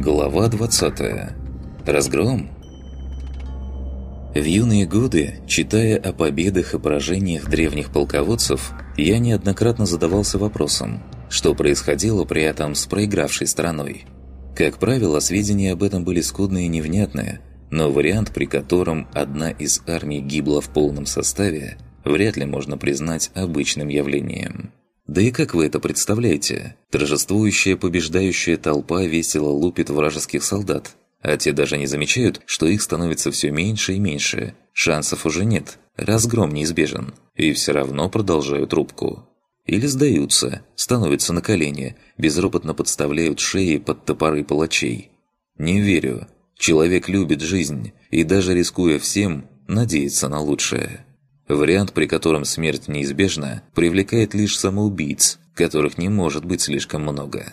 Глава 20. Разгром. В юные годы, читая о победах и поражениях древних полководцев, я неоднократно задавался вопросом, что происходило при этом с проигравшей страной. Как правило, сведения об этом были скудные и невнятные, но вариант, при котором одна из армий гибла в полном составе, вряд ли можно признать обычным явлением. Да и как вы это представляете? Торжествующая побеждающая толпа весело лупит вражеских солдат, а те даже не замечают, что их становится все меньше и меньше. Шансов уже нет, разгром неизбежен. И все равно продолжают рубку. Или сдаются, становятся на колени, безропотно подставляют шеи под топоры палачей. Не верю. Человек любит жизнь и даже рискуя всем, надеется на лучшее. Вариант, при котором смерть неизбежна, привлекает лишь самоубийц, которых не может быть слишком много.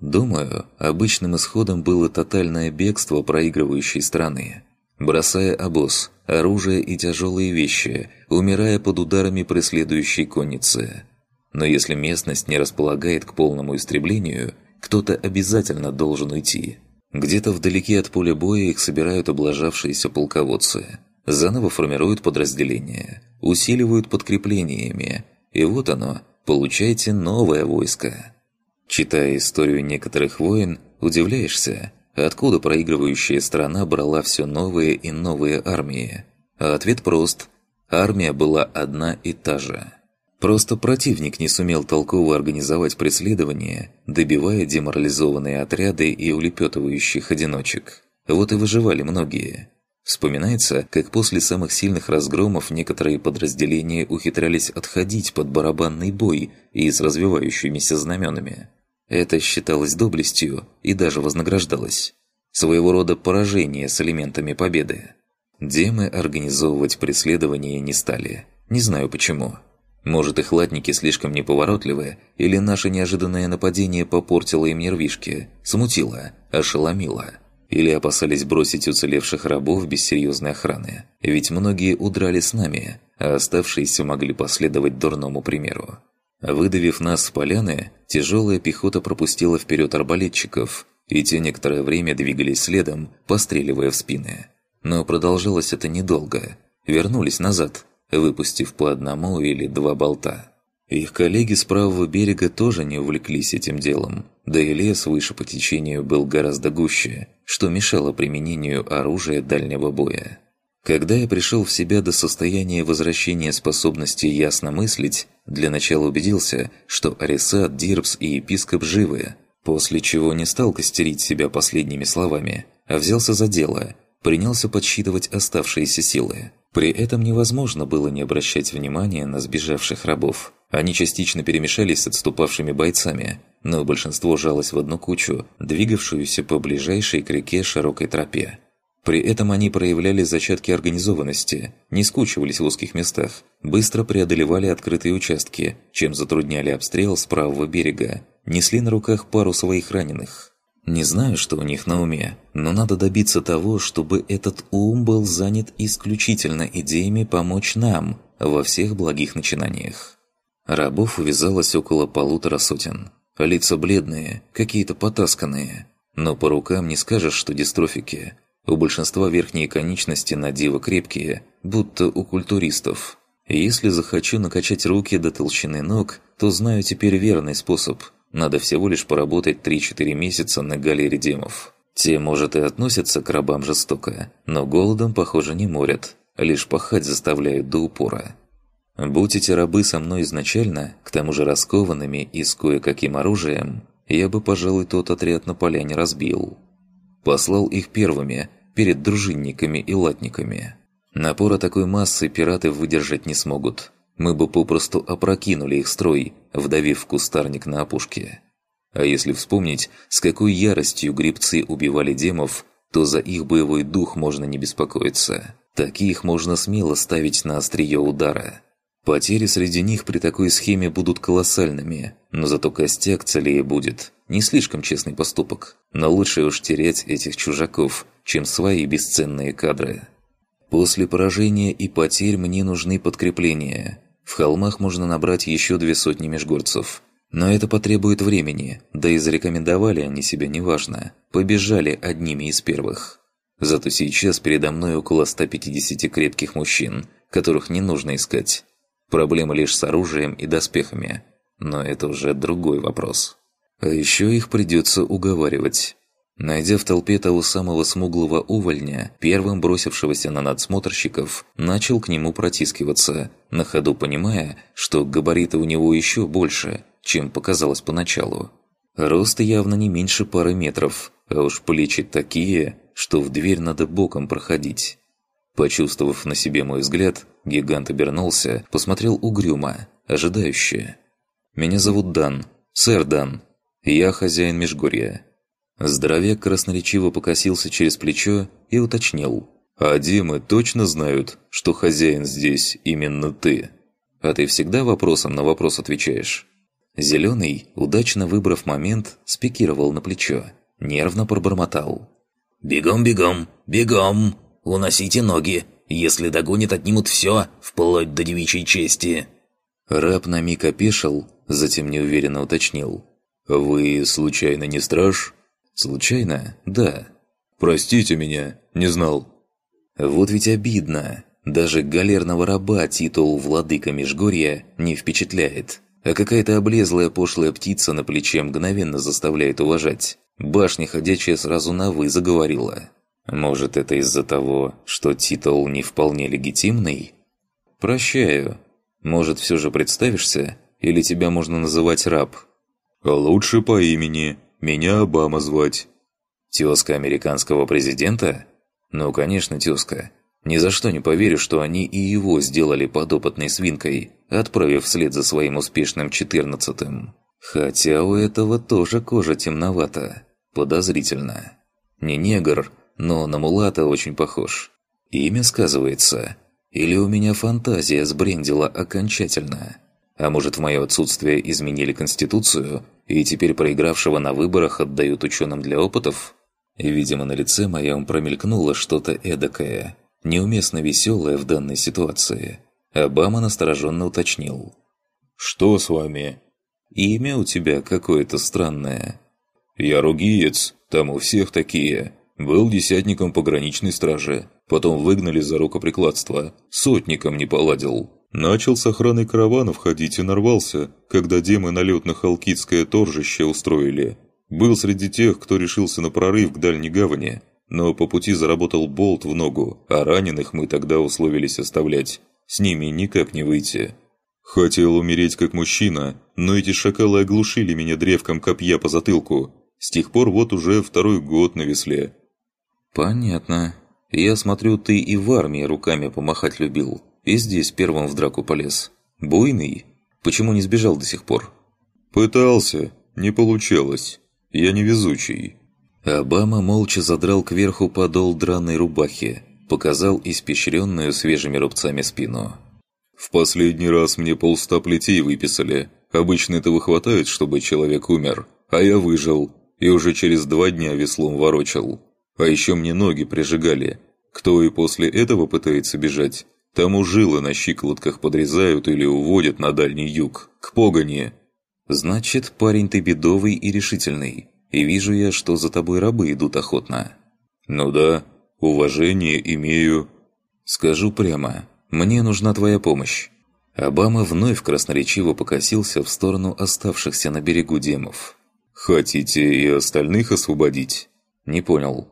Думаю, обычным исходом было тотальное бегство проигрывающей страны. Бросая обоз, оружие и тяжелые вещи, умирая под ударами преследующей конницы. Но если местность не располагает к полному истреблению, кто-то обязательно должен уйти. Где-то вдалеке от поля боя их собирают облажавшиеся полководцы – заново формируют подразделения, усиливают подкреплениями, и вот оно, получайте новое войско. Читая историю некоторых войн, удивляешься, откуда проигрывающая страна брала все новые и новые армии. А ответ прост – армия была одна и та же. Просто противник не сумел толково организовать преследование, добивая деморализованные отряды и улепетывающих одиночек. Вот и выживали многие – Вспоминается, как после самых сильных разгромов некоторые подразделения ухитрялись отходить под барабанный бой и с развивающимися знаменами. Это считалось доблестью и даже вознаграждалось. Своего рода поражение с элементами победы. Демы организовывать преследование не стали. Не знаю почему. Может, их латники слишком неповоротливы, или наше неожиданное нападение попортило им нервишки, смутило, ошеломило – или опасались бросить уцелевших рабов без серьезной охраны, ведь многие удрали с нами, а оставшиеся могли последовать дурному примеру. Выдавив нас с поляны, тяжелая пехота пропустила вперед арбалетчиков, и те некоторое время двигались следом, постреливая в спины. Но продолжалось это недолго. Вернулись назад, выпустив по одному или два болта. Их коллеги с правого берега тоже не увлеклись этим делом, да и лес выше по течению был гораздо гуще, что мешало применению оружия дальнего боя. Когда я пришел в себя до состояния возвращения способности ясно мыслить, для начала убедился, что Арисат, Дирбс и епископ живы, после чего не стал костерить себя последними словами, а взялся за дело, принялся подсчитывать оставшиеся силы. При этом невозможно было не обращать внимания на сбежавших рабов. Они частично перемешались с отступавшими бойцами, но большинство жалось в одну кучу, двигавшуюся по ближайшей к реке широкой тропе. При этом они проявляли зачатки организованности, не скучивались в узких местах, быстро преодолевали открытые участки, чем затрудняли обстрел с правого берега, несли на руках пару своих раненых. Не знаю, что у них на уме, но надо добиться того, чтобы этот ум был занят исключительно идеями помочь нам во всех благих начинаниях. Рабов увязалось около полутора сотен. Лица бледные, какие-то потасканные. Но по рукам не скажешь, что дистрофики. У большинства верхние конечности на диво крепкие, будто у культуристов. Если захочу накачать руки до толщины ног, то знаю теперь верный способ. Надо всего лишь поработать 3-4 месяца на галере демов. Те, может, и относятся к рабам жестоко, но голодом, похоже, не морят. Лишь пахать заставляют до упора. Будь эти рабы со мной изначально, к тому же раскованными и с кое-каким оружием, я бы, пожалуй, тот отряд на поляне разбил. Послал их первыми, перед дружинниками и латниками. Напора такой массы пираты выдержать не смогут. Мы бы попросту опрокинули их строй, вдавив кустарник на опушке. А если вспомнить, с какой яростью грибцы убивали демов, то за их боевой дух можно не беспокоиться. Таких можно смело ставить на острие удара. Потери среди них при такой схеме будут колоссальными, но зато костяк целее будет. Не слишком честный поступок, но лучше уж терять этих чужаков, чем свои бесценные кадры. После поражения и потерь мне нужны подкрепления. В холмах можно набрать еще две сотни межгорцев. Но это потребует времени, да и зарекомендовали они себя неважно. Побежали одними из первых. Зато сейчас передо мной около 150 крепких мужчин, которых не нужно искать. Проблема лишь с оружием и доспехами. Но это уже другой вопрос. А еще их придется уговаривать. Найдя в толпе того самого смуглого увольня, первым бросившегося на надсмотрщиков, начал к нему протискиваться, на ходу понимая, что габариты у него еще больше, чем показалось поначалу. Рост явно не меньше пары метров, а уж плечи такие, что в дверь надо боком проходить. Почувствовав на себе мой взгляд, гигант обернулся, посмотрел угрюмо, ожидающе. «Меня зовут Дан, сэр Дан. Я хозяин Межгорья». Здоровяк красноречиво покосился через плечо и уточнил. «А демы точно знают, что хозяин здесь именно ты? А ты всегда вопросом на вопрос отвечаешь?» Зеленый, удачно выбрав момент, спикировал на плечо. Нервно пробормотал. «Бегом, бегом, бегом! Уносите ноги! Если догонят, отнимут все, вплоть до девичьей чести!» Раб на миг опешил, затем неуверенно уточнил. «Вы, случайно, не страж?» Случайно? Да. Простите меня, не знал. Вот ведь обидно. Даже галерного раба титул «Владыка Межгорья» не впечатляет. А какая-то облезлая пошлая птица на плече мгновенно заставляет уважать. Башня ходячая сразу на «вы» заговорила. Может, это из-за того, что титул не вполне легитимный? Прощаю. Может, все же представишься? Или тебя можно называть раб? Лучше по имени. Меня Обама звать». «Тезка американского президента?» «Ну, конечно, тезка. Ни за что не поверю, что они и его сделали подопытной свинкой, отправив вслед за своим успешным четырнадцатым. Хотя у этого тоже кожа темновата. Подозрительно. Не негр, но на мулата очень похож. Имя сказывается. Или у меня фантазия сбрендила окончательно?» А может, в мое отсутствие изменили Конституцию, и теперь проигравшего на выборах отдают ученым для опытов? Видимо, на лице моем промелькнуло что-то эдакое, неуместно веселое в данной ситуации. Обама настороженно уточнил. «Что с вами?» «Имя у тебя какое-то странное». «Я ругиец, там у всех такие. Был десятником пограничной стражи, потом выгнали за рукоприкладство, сотником не поладил». Начал с охраной караванов ходить и нарвался, когда демы налет на Халкидское торжище устроили. Был среди тех, кто решился на прорыв к дальней гавани, но по пути заработал болт в ногу, а раненых мы тогда условились оставлять. С ними никак не выйти. Хотел умереть как мужчина, но эти шакалы оглушили меня древком копья по затылку. С тех пор вот уже второй год на весле. «Понятно. Я смотрю, ты и в армии руками помахать любил» и здесь первым в драку полез. Буйный? Почему не сбежал до сих пор? Пытался, не получалось. Я невезучий. Обама молча задрал кверху подол драной рубахи, показал испещренную свежими рубцами спину. «В последний раз мне полста плетей выписали. Обычно этого хватает, чтобы человек умер. А я выжил, и уже через два дня веслом ворочал. А еще мне ноги прижигали. Кто и после этого пытается бежать, Тому жилы на щиколотках подрезают или уводят на дальний юг, к погоне. Значит, парень ты бедовый и решительный. И вижу я, что за тобой рабы идут охотно. Ну да, уважение имею. Скажу прямо, мне нужна твоя помощь. Обама вновь красноречиво покосился в сторону оставшихся на берегу демов. «Хотите и остальных освободить?» «Не понял».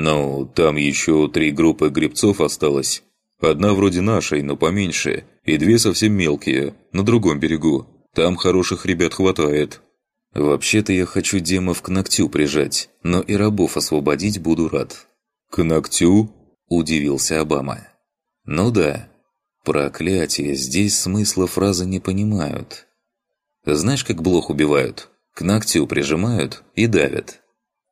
«Ну, там еще три группы гребцов осталось. Одна вроде нашей, но поменьше, и две совсем мелкие, на другом берегу. Там хороших ребят хватает. Вообще-то я хочу демов к ногтю прижать, но и рабов освободить буду рад. К ногтю? Удивился Обама. Ну да. Проклятие, здесь смысла фразы не понимают. Знаешь, как блох убивают? К ногтю прижимают и давят.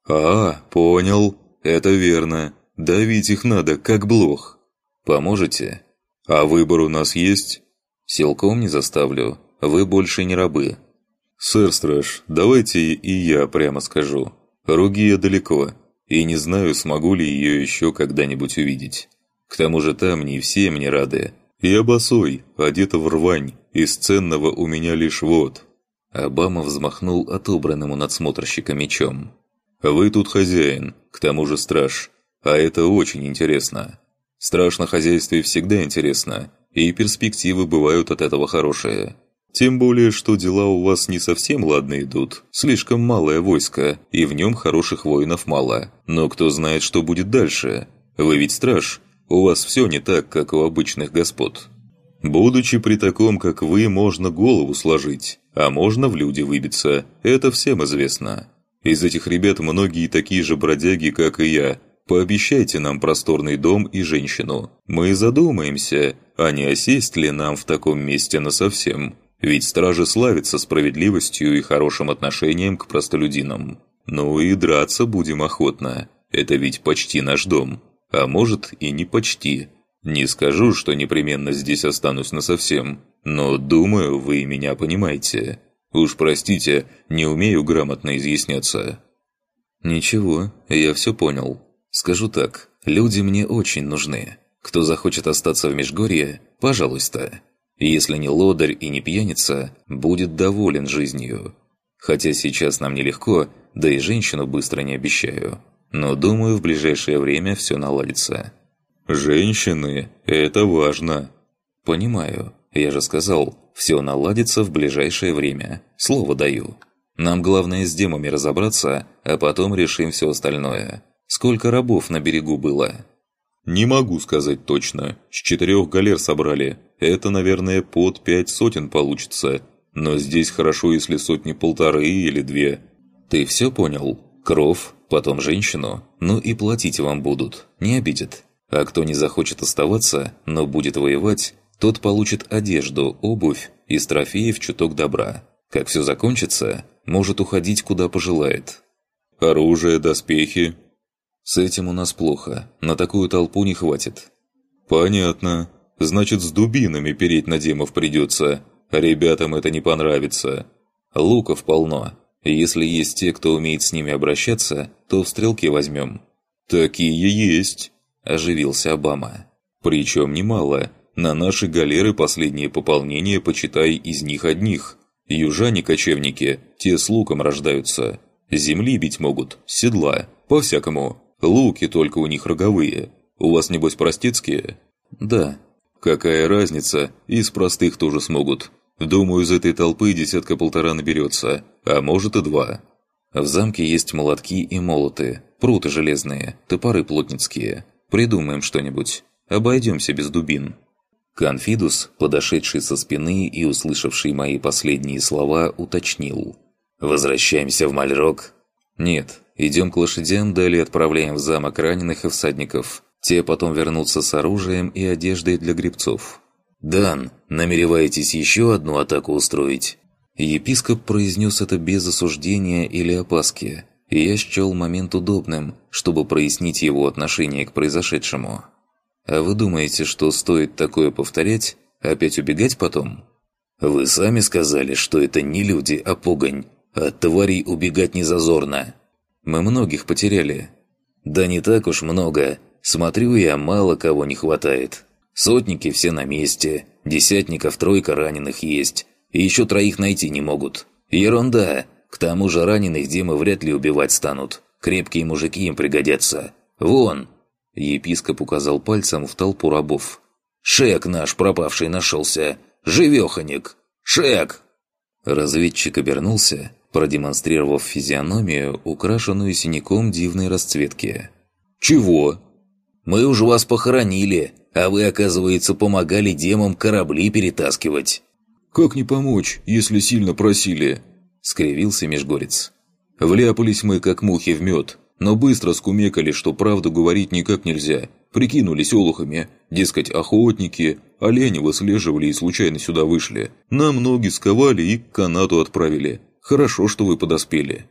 А, понял. Это верно. Давить их надо, как блох. Поможете? А выбор у нас есть? Силком не заставлю. Вы больше не рабы. Сэр Страж, давайте и я прямо скажу. Ругия далеко, и не знаю, смогу ли ее еще когда-нибудь увидеть. К тому же там не все мне рады. Я босой, одета в рвань, из ценного у меня лишь вот. Обама взмахнул отобранным у надсмотрщика мечом. «Вы тут хозяин, к тому же страж. А это очень интересно. Страж на хозяйстве всегда интересно, и перспективы бывают от этого хорошие. Тем более, что дела у вас не совсем ладно идут. Слишком малое войско, и в нем хороших воинов мало. Но кто знает, что будет дальше? Вы ведь страж. У вас все не так, как у обычных господ. Будучи при таком, как вы, можно голову сложить, а можно в люди выбиться. Это всем известно. Из этих ребят многие такие же бродяги, как и я. Пообещайте нам просторный дом и женщину. Мы задумаемся, а не осесть ли нам в таком месте насовсем. Ведь стражи славятся справедливостью и хорошим отношением к простолюдинам. Ну и драться будем охотно. Это ведь почти наш дом. А может и не почти. Не скажу, что непременно здесь останусь насовсем. Но думаю, вы меня понимаете. Уж простите, не умею грамотно изъясняться. Ничего, я все понял. Скажу так, люди мне очень нужны. Кто захочет остаться в Межгорье, пожалуйста. Если не лодырь и не пьяница, будет доволен жизнью. Хотя сейчас нам нелегко, да и женщину быстро не обещаю. Но думаю, в ближайшее время все наладится. «Женщины – это важно». «Понимаю. Я же сказал, все наладится в ближайшее время. Слово даю. Нам главное с демами разобраться, а потом решим все остальное. Сколько рабов на берегу было?» «Не могу сказать точно. С четырех галер собрали. Это, наверное, под пять сотен получится. Но здесь хорошо, если сотни полторы или две. Ты все понял? Кров, потом женщину. Ну и платить вам будут. Не обидят. А кто не захочет оставаться, но будет воевать, тот получит одежду, обувь и трофеев чуток добра. Как все закончится, может уходить куда пожелает. Оружие, доспехи, с этим у нас плохо. На такую толпу не хватит. Понятно. Значит, с дубинами переть на демов придется. Ребятам это не понравится. Луков полно. Если есть те, кто умеет с ними обращаться, то в стрелке возьмем. Такие есть. Оживился Обама. Причем немало. На наши галеры последнее пополнение, почитай, из них одних. Южане-кочевники, те с луком рождаются. Земли бить могут, седла, по-всякому. Луки только у них роговые. У вас, небось, простецкие?» «Да». «Какая разница? Из простых тоже смогут. Думаю, из этой толпы десятка-полтора наберется, а может и два». В замке есть молотки и молоты, пруты железные, топоры плотницкие. Придумаем что-нибудь. Обойдемся без дубин. Конфидус, подошедший со спины и услышавший мои последние слова, уточнил. «Возвращаемся в Мальрок?» «Нет, Идем к лошадям, далее отправляем в замок раненых и всадников. Те потом вернутся с оружием и одеждой для грибцов. «Дан, намереваетесь еще одну атаку устроить?» Епископ произнес это без осуждения или опаски, и я счел момент удобным, чтобы прояснить его отношение к произошедшему. «А вы думаете, что стоит такое повторять? Опять убегать потом?» «Вы сами сказали, что это не люди, а погонь. От тварей убегать не зазорно. Мы многих потеряли. Да не так уж много. Смотрю я, мало кого не хватает. Сотники все на месте, десятников тройка раненых есть. И еще троих найти не могут. Ерунда. К тому же раненых Димы вряд ли убивать станут. Крепкие мужики им пригодятся. Вон!» Епископ указал пальцем в толпу рабов. «Шек наш пропавший нашелся! Живеханик! Шек!» Разведчик обернулся продемонстрировав физиономию, украшенную синяком дивной расцветки. «Чего?» «Мы уже вас похоронили, а вы, оказывается, помогали демам корабли перетаскивать». «Как не помочь, если сильно просили?» – скривился Межгорец. «Вляпались мы, как мухи в мед, но быстро скумекали, что правду говорить никак нельзя. Прикинулись олухами, дескать, охотники, олени выслеживали и случайно сюда вышли. Нам ноги сковали и к канату отправили. Хорошо, что вы подоспели».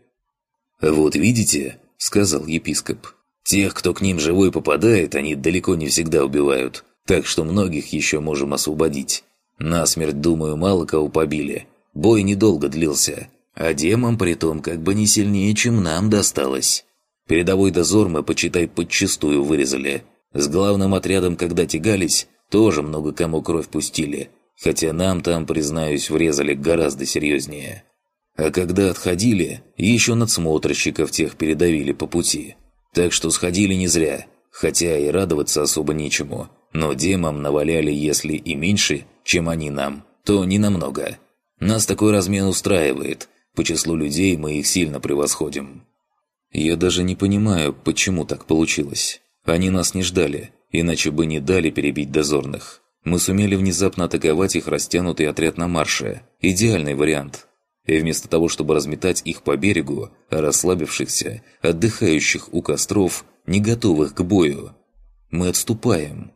«Вот видите», — сказал епископ, «тех, кто к ним живой попадает, они далеко не всегда убивают, так что многих еще можем освободить. Насмерть, думаю, мало кого побили. Бой недолго длился, а демам притом как бы не сильнее, чем нам досталось. Передовой дозор мы, почитай, подчистую вырезали. С главным отрядом, когда тягались, тоже много кому кровь пустили, хотя нам там, признаюсь, врезали гораздо серьезнее». А когда отходили, еще надсмотрщиков тех передавили по пути. Так что сходили не зря, хотя и радоваться особо нечему. Но демам наваляли, если и меньше, чем они нам, то не намного. Нас такой размен устраивает. По числу людей мы их сильно превосходим. Я даже не понимаю, почему так получилось. Они нас не ждали, иначе бы не дали перебить дозорных. Мы сумели внезапно атаковать их растянутый отряд на марше. Идеальный вариант. И вместо того, чтобы разметать их по берегу, расслабившихся, отдыхающих у костров, не готовых к бою, мы отступаем.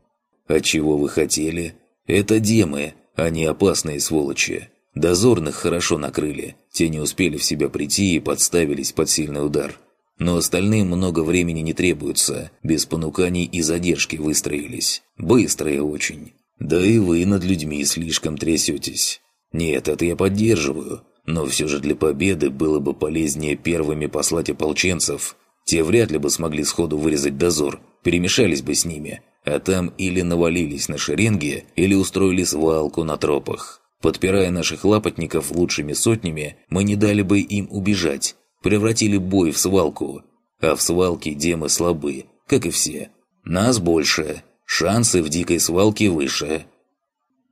А чего вы хотели? Это демы, они опасные сволочи. Дозорных хорошо накрыли, те не успели в себя прийти и подставились под сильный удар. Но остальным много времени не требуется, без понуканий и задержки выстроились. Быстрые очень. Да и вы над людьми слишком трясетесь. Нет, это я поддерживаю, но все же для победы было бы полезнее первыми послать ополченцев. Те вряд ли бы смогли сходу вырезать дозор, перемешались бы с ними, а там или навалились на шеренги, или устроили свалку на тропах. Подпирая наших лапотников лучшими сотнями, мы не дали бы им убежать, превратили бой в свалку. А в свалке демы слабы, как и все. Нас больше, шансы в дикой свалке выше.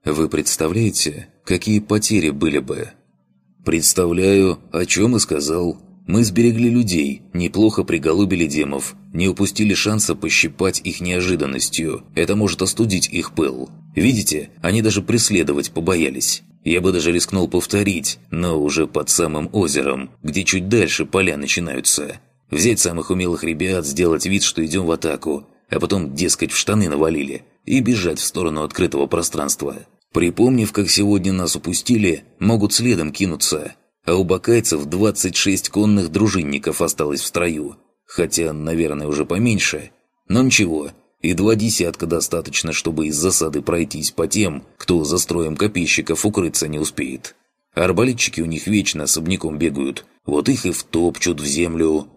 Вы представляете, какие потери были бы? Представляю, о чем и сказал. Мы сберегли людей, неплохо приголубили демов, не упустили шанса пощипать их неожиданностью. Это может остудить их пыл. Видите, они даже преследовать побоялись. Я бы даже рискнул повторить, но уже под самым озером, где чуть дальше поля начинаются. Взять самых умелых ребят, сделать вид, что идем в атаку, а потом, дескать, в штаны навалили, и бежать в сторону открытого пространства. Припомнив, как сегодня нас упустили, могут следом кинуться. А у бакайцев 26 конных дружинников осталось в строю. Хотя, наверное, уже поменьше. Но ничего, и два десятка достаточно, чтобы из засады пройтись по тем, кто за строем копейщиков укрыться не успеет. Арбалетчики у них вечно особняком бегают, вот их и втопчут в землю.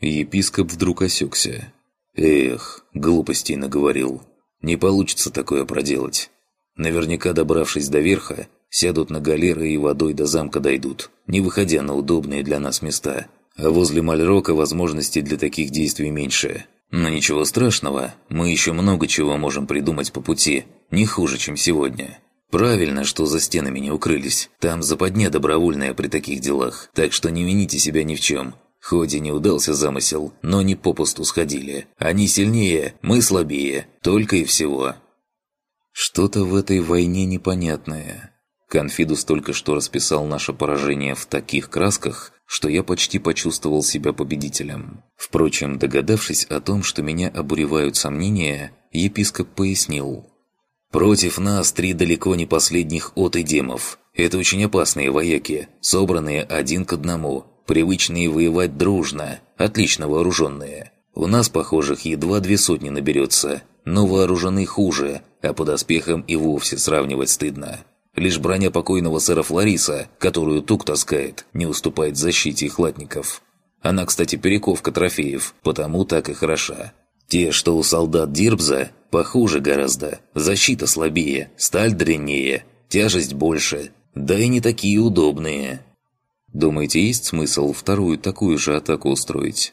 Епископ вдруг осекся. Эх, глупостей наговорил. Не получится такое проделать. Наверняка, добравшись до верха, сядут на галеры и водой до замка дойдут, не выходя на удобные для нас места. А возле Мальрока возможностей для таких действий меньше. Но ничего страшного, мы еще много чего можем придумать по пути, не хуже, чем сегодня. Правильно, что за стенами не укрылись. Там западня добровольная при таких делах, так что не вините себя ни в чем. Хоть не удался замысел, но не попусту сходили. Они сильнее, мы слабее, только и всего. Что-то в этой войне непонятное. Конфидус только что расписал наше поражение в таких красках, что я почти почувствовал себя победителем. Впрочем, догадавшись о том, что меня обуревают сомнения, епископ пояснил. «Против нас три далеко не последних от демов. Это очень опасные вояки, собранные один к одному, привычные воевать дружно, отлично вооруженные. У нас, похожих, едва две сотни наберется, но вооружены хуже, а под оспехом и вовсе сравнивать стыдно. Лишь броня покойного сэра Флориса, которую Тук таскает, не уступает защите их латников. Она, кстати, перековка трофеев, потому так и хороша. Те, что у солдат Дирбза, похуже гораздо. Защита слабее, сталь дреннее, тяжесть больше, да и не такие удобные. Думаете, есть смысл вторую такую же атаку устроить?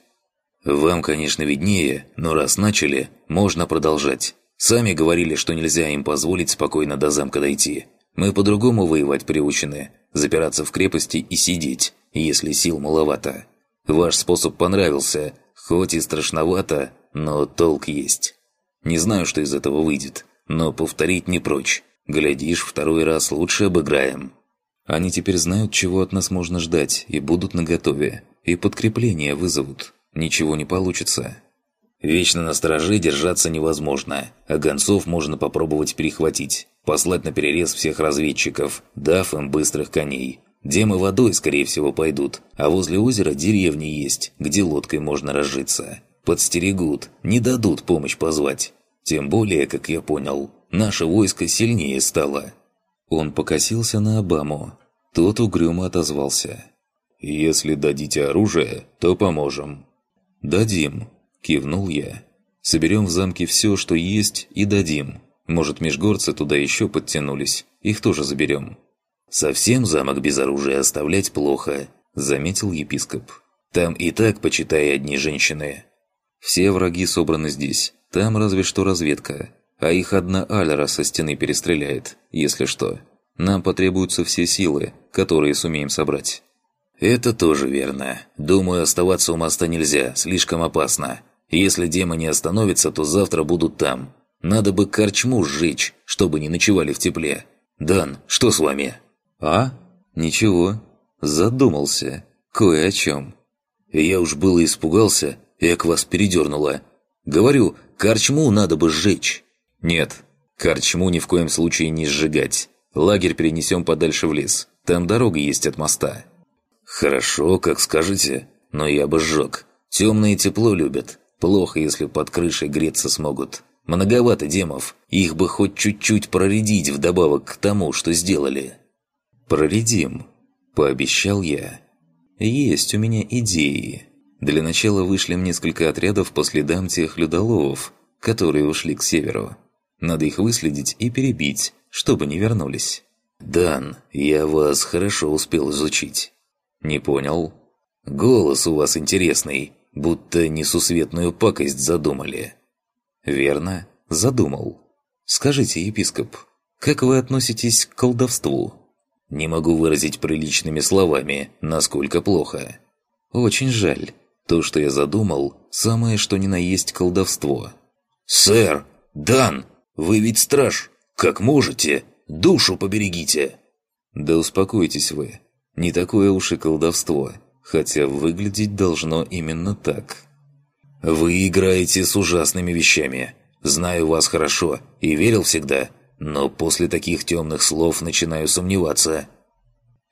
Вам, конечно, виднее, но раз начали, можно продолжать. Сами говорили, что нельзя им позволить спокойно до замка дойти. Мы по-другому воевать приучены. Запираться в крепости и сидеть, если сил маловато. Ваш способ понравился, хоть и страшновато, но толк есть. Не знаю, что из этого выйдет, но повторить не прочь. Глядишь, второй раз лучше обыграем. Они теперь знают, чего от нас можно ждать, и будут наготове. И подкрепление вызовут. Ничего не получится. Вечно на стороже держаться невозможно, а гонцов можно попробовать перехватить, послать на перерез всех разведчиков, дав им быстрых коней. Демы водой, скорее всего, пойдут, а возле озера деревни есть, где лодкой можно разжиться. Подстерегут, не дадут помощь позвать. Тем более, как я понял, наше войско сильнее стало. Он покосился на Обаму. Тот угрюмо отозвался. «Если дадите оружие, то поможем». «Дадим», Кивнул я. «Соберем в замке все, что есть, и дадим. Может, межгорцы туда еще подтянулись. Их тоже заберем». «Совсем замок без оружия оставлять плохо. – заметил епископ. «Там и так, почитай, одни женщины». «Все враги собраны здесь. Там разве что разведка. А их одна Алера со стены перестреляет, если что. Нам потребуются все силы, которые сумеем собрать». «Это тоже верно. Думаю, оставаться у моста нельзя, слишком опасно. Если демы не остановятся, то завтра будут там. Надо бы корчму сжечь, чтобы не ночевали в тепле. Дан, что с вами?» «А? Ничего. Задумался. Кое о чем». «Я уж было испугался, як вас передернуло. Говорю, корчму надо бы сжечь». «Нет, корчму ни в коем случае не сжигать. Лагерь перенесем подальше в лес. Там дорога есть от моста». «Хорошо, как скажете, но я бы сжег. Темное тепло любят. Плохо, если под крышей греться смогут. Многовато демов. Их бы хоть чуть-чуть проредить вдобавок к тому, что сделали». «Проредим», – пообещал я. «Есть у меня идеи. Для начала вышлем несколько отрядов по следам тех людоловов, которые ушли к северу. Надо их выследить и перебить, чтобы не вернулись». «Дан, я вас хорошо успел изучить». «Не понял». «Голос у вас интересный, будто несусветную пакость задумали». «Верно, задумал. Скажите, епископ, как вы относитесь к колдовству?» «Не могу выразить приличными словами, насколько плохо». «Очень жаль. То, что я задумал, самое что ни на есть колдовство». «Сэр! Дан! Вы ведь страж! Как можете? Душу поберегите!» «Да успокойтесь вы. Не такое уж и колдовство, хотя выглядеть должно именно так». «Вы играете с ужасными вещами. Знаю вас хорошо и верил всегда, но после таких темных слов начинаю сомневаться».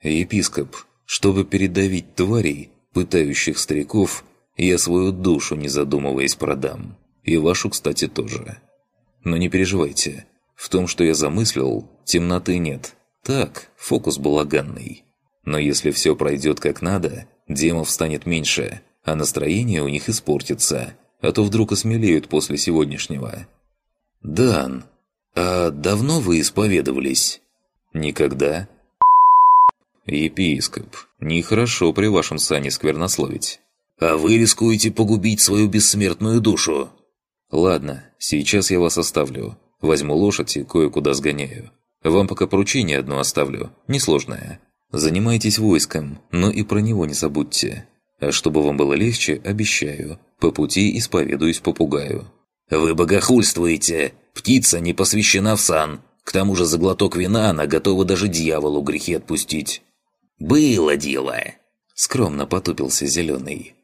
«Епископ, чтобы передавить тварей, пытающих стариков, я свою душу, не задумываясь, продам. И вашу, кстати, тоже. Но не переживайте. В том, что я замыслил, темноты нет. Так, фокус балаганный. Но если все пройдет как надо, демов станет меньше, а настроение у них испортится, а то вдруг осмелеют после сегодняшнего. «Дан, а давно вы исповедовались?» «Никогда». «Епископ, нехорошо при вашем сане сквернословить». «А вы рискуете погубить свою бессмертную душу». «Ладно, сейчас я вас оставлю. Возьму лошадь и кое-куда сгоняю. Вам пока поручение одно оставлю, несложное. Занимайтесь войском, но и про него не забудьте. А чтобы вам было легче, обещаю, по пути исповедуюсь попугаю». «Вы богохульствуете! Птица не посвящена в сан. К тому же за глоток вина она готова даже дьяволу грехи отпустить». «Было дело!» Скромно потупился Зеленый.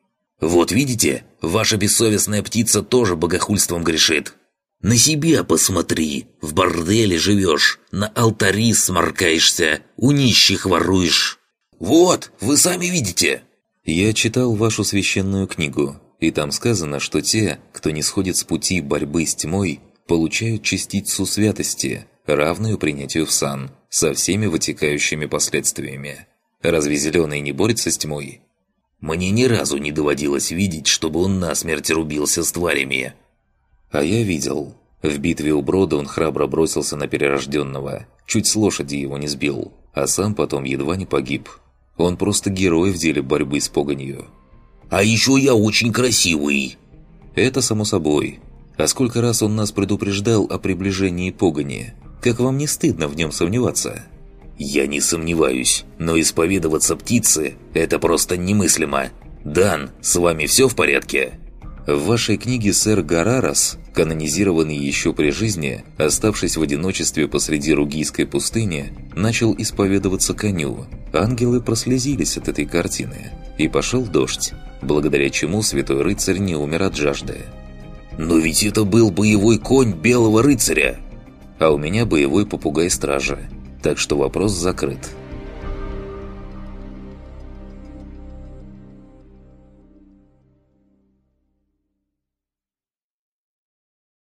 «Вот видите, ваша бессовестная птица тоже богохульством грешит. На себя посмотри, в борделе живешь, на алтари сморкаешься, у нищих воруешь. Вот, вы сами видите!» «Я читал вашу священную книгу, и там сказано, что те, кто не сходит с пути борьбы с тьмой, получают частицу святости, равную принятию в сан, со всеми вытекающими последствиями. Разве Зеленый не борется с тьмой?» «Мне ни разу не доводилось видеть, чтобы он насмерть рубился с тварями». «А я видел. В битве у Брода он храбро бросился на перерожденного, чуть с лошади его не сбил, а сам потом едва не погиб. Он просто герой в деле борьбы с погонью». «А еще я очень красивый!» «Это само собой. А сколько раз он нас предупреждал о приближении погони? Как вам не стыдно в нем сомневаться?» «Я не сомневаюсь, но исповедоваться птице – это просто немыслимо. Дан, с вами все в порядке?» В вашей книге сэр Гарарас, канонизированный еще при жизни, оставшись в одиночестве посреди ругийской пустыни, начал исповедоваться коню. Ангелы прослезились от этой картины. И пошел дождь, благодаря чему святой рыцарь не умер от жажды. «Но ведь это был боевой конь белого рыцаря!» «А у меня боевой попугай стража, так что вопрос закрыт».